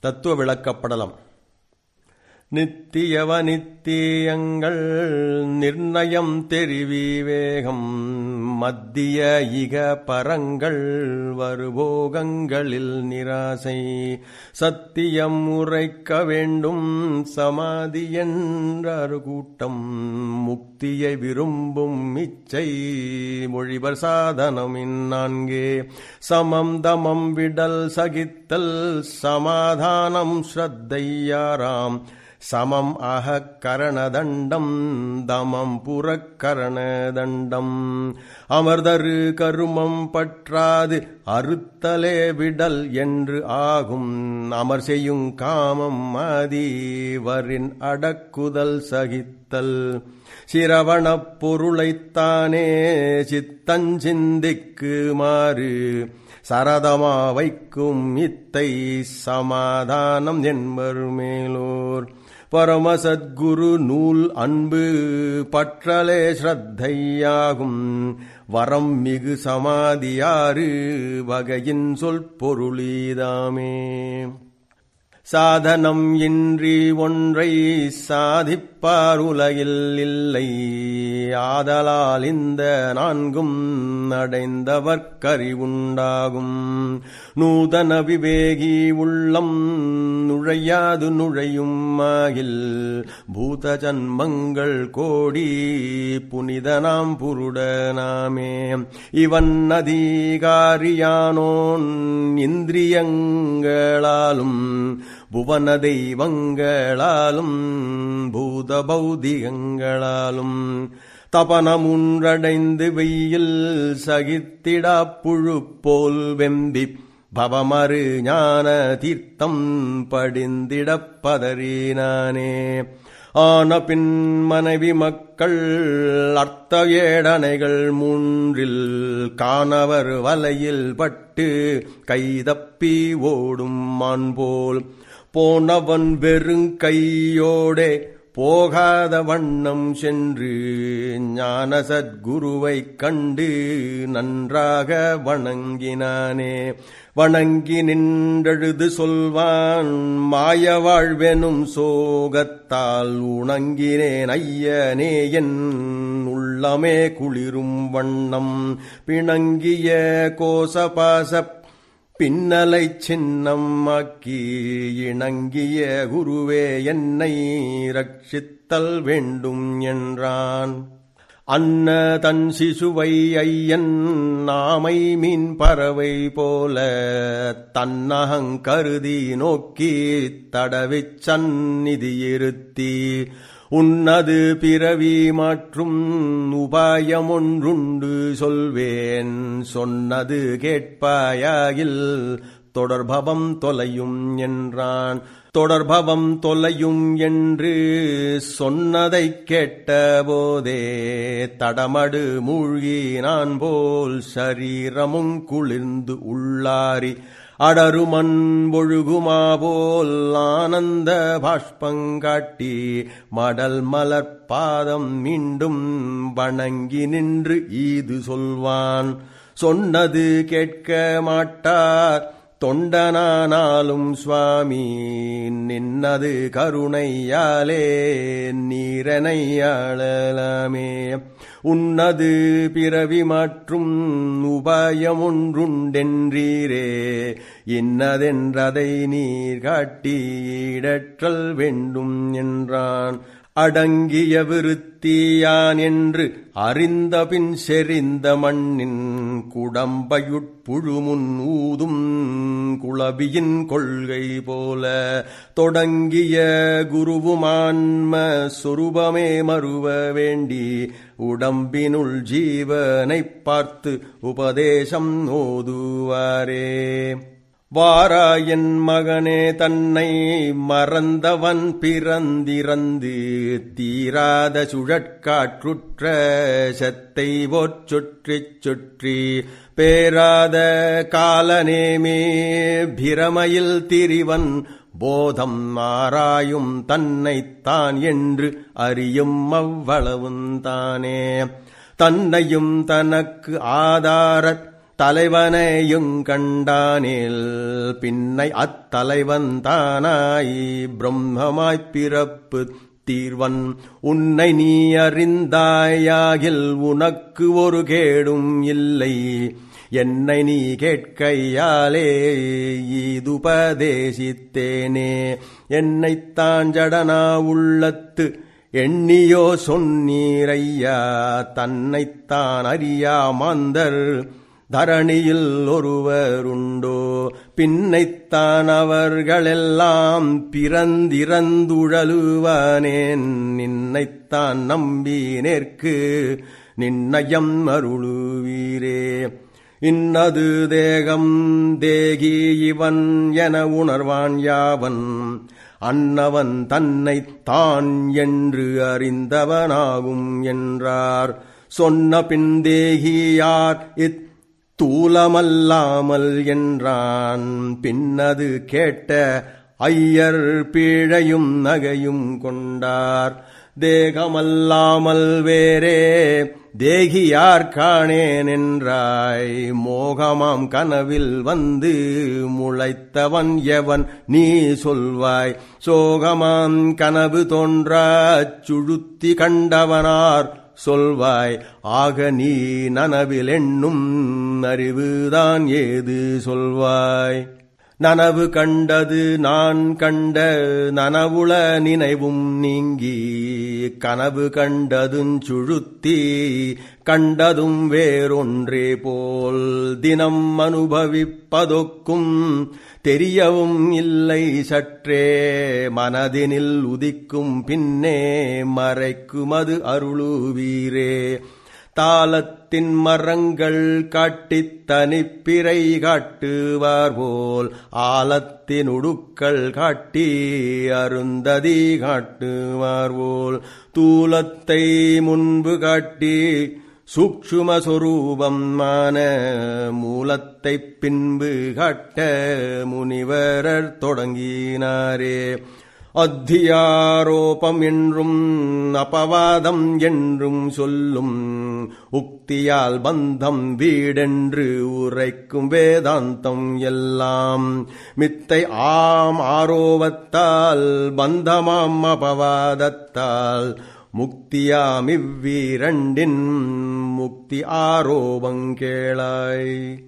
தத்துவ விளக்கப்படலம். நித்தியவ நித்தியங்கள் நிர்ணயம் தெரிவிவேகம் மத்திய இக பரங்கள் வருபோகங்களில் நிராசை. சத்தியம் உரைக்க வேண்டும் சமாதி என்றாறு கூட்டம். முக்தியை விரும்பும் இச்சை மொழிவர் சாதனம் இந்நான்கே. சமம் தமம் விடல் சகித்தல் சமாதானம் ஸ்ரத்தையாராம். சமம் அக கரணதண்டம் தமம் புறக்கரணதண்டம் அமர்தரு கருமம் பற்றாது அறுத்தலே விடல் என்று ஆகும். அமர் செய்யும் காமம் மதிவரின் அடக்குதல் சகித்தல் சிரவணப் பொருளைத்தானே சித்தஞ்சிந்திக்குமாறு சரதமா வைக்கும் இத்தை சமாதானம் என்பர் மேலோர். பரமசத்குரு நூல் அன்பு பற்றலே ஸ்ரத்தையாகும். வரம் மிகு சமாதியாறு வகையின் சொல் பொருளீதாமே. சாதனம் இன்றி ஒன்றை சாதிப்ப பாருலகில் இல்லை. ஆதலால் இந்த நான்கும் அடைந்தவர்க்கறிவுண்டாகும். நூதன விவேகி உள்ளம் நுழையாது நுழையும் ஆகில். பூத ஜன்மங்கள் கோடி புனிதனாம் புருடனாமே இவன் அதிகாரியானோன் இந்திரியங்களாலும் புவன தெய்வங்களாலும் பூத பௌதிகங்களாலும் தபனமுன்றடைந்து வெயில் சகித்திடா புழு போல் வெம்பி பவமறு ஞான தீர்த்தம் படிந்திடப் பதறினானே. ஆன பின் மனைவி மக்கள் அர்த்த ஏடனைகள் மூன்றில் காணவர் வலையில் பட்டு கைதப்பி ஓடும் மான்போல் போல் போனவன் வெறுங்கையோடே போகாத வண்ணம் சென்று ஞான சத்குருவைக் கண்டு நன்றாக வணங்கினானே. வணங்கி நின்றழுது சொல்வான் மாய வாழ்வெனும் சோகத்தால் உணங்கினேன் ஐயனே என் உள்ளமே குளிரும் வண்ணம். பிணங்கிய கோசபாசப் பின்னலை சின்னமாக்கி இணங்கிய குருவே என்னை ரட்சித்தல் வேண்டும் என்றான். அன்ன தன் சிசுவை ஐயன் நாமை மீன் பறவை போல தன்னகங் கருதி நோக்கி தடவிச் சந்நிதியிருத்தி. உன்னது பிறவி மாற்றும் உபாயமொன்றுண்டு சொல்வேன். சொன்னது கேட்பாயாகில் தொடர்பவம் தொலையும் என்றான். தொடர்பவம் தொலையும் என்று சொன்னதைக் கேட்டபோதே தடமடு மூழ்கினான் போல் சரீரமும் குளிர்ந்து உள்ளாரி. அடருமண் ஒழுகுமா போல் ஆனந்த பாஷ்பங்காட்டி மடல் மலர்பாதம் மீண்டும் வணங்கி நின்று ஈது சொல்வான். சொன்னது கேட்க மாட்டார் தொண்டனானாலும் சுவாமி நின்னது கருணையாலே நீரனையாளலாமே உன்னது பிறவி மாற்றும் உபாயமொன்றுண்டென்றீரே இன்னதென்றதை நீர் காட்டியிடற்றல் வேண்டும் என்றான். அடங்கிய விருத்தியான் என்று அறிந்தபின் செறிந்த மண்ணின் குடம்பையுட்புழுமுன் ஊதும் குளபியின் கொள்கை போல தொடங்கிய குருவுமான்ம சொரூபமே மறுவ வேண்டி உடம்பினுள் ஜீவனைப் பார்த்து உபதேசம் ஓதுவாரே. வாராயன் மகனே தன்னை மறந்தவன் பிறந்திறந்து தீராத சுழற்காற்றுற்ற செத்தை சுற்றிச் சுற்றி பேராத காலநேமே பிரமையில் திரிவன் போதம் மாறாயும் தன்னைத்தான் என்று அறியும் அவ்வளவுந்தானே. தன்னையும் தனக்கு ஆதாரத் தலைவனையுங் கண்டானில் பின்னை அத்தலைவன் தானாய் பிரம்மமாய்ப் பிறப்பு தீர்வன். உன்னை நீ அறிந்தாயாகில் உனக்கு ஒரு கேடும் இல்லை. என்னை நீ கேட்கையாலே இதுபதேசித்தேனே என்னைத்தான் ஜடனா உள்ளத்து எண்ணியோ சொன்னீரையா தன்னைத்தான் அறியா மாந்தர். தரணியில் ஒருவருண்டோ. பின்னைத்தான் அவர்களெல்லாம் பிறந்திறந்துழலுவானேன். நின்னைத்தான் நம்பினேற்கு நின்னயம் அருளுவீரே. இன்னது தேகம் தேகி இவன் என உணர்வான் யாவன். அன்னவன் தன்னைத்தான் தான் என்று அறிந்தவனாகும் என்றார். சொன்ன பின் தேகியார் இத் தூலமல்லாமல் என்றான். பின்னது கேட்ட ஐயர் பீழையும் நகையும் கொண்டார். தேகமல்லாமல் வேறே தேகியார் காணேன் என்றாய். மோகமாம் கனவில் வந்து முளைத்தவன் எவன் நீ சொல்வாய். சோகமாம் கனவு தோன்றாச் சுழுத்தி கண்டவனார் சொல்வாய் ஆக நீ நனவில் எண்ணும் அறிவுதான் ஏது? சொல்வாய். நனவு கண்டது நான் கண்ட நனவுள நினைவும் நீங்கி கனவு கண்டதும் சுழுத்தி கண்டதும் வேறொன்றே போல் தினம் அனுபவிப்பதொக்கும் தெரியவும் இல்லை சற்றே மனதினில் உதிக்கும் பின்னே மறைக்குமது அருளுவீரே. தாளத்தின் மரங்கள் காட்டித் தனிப்பிறை காட்டுவார் போல் ஆலத்தின் உடுக்கள் காட்டி அருந்ததி காட்டுவார் போல் தூலத்தை முன்பு காட்டி சூக்ஷுமஸ்வரூபமான மூலத்தைப் பின்பு காட்ட முனிவரர் தொடங்கினாரே. அத்தியாரோபம் என்றும் அபவாதம் என்றும் சொல்லும். உக்தியால் பந்தம் வீடென்று உரைக்கும் வேதாந்தம் எல்லாம். மித்தை ஆம் ஆரோபத்தால் பந்தமாம் அபவாதத்தால். முக்தியாமிவ்வீரண்டின் முக்தி ஆரோபங்கேளாய்.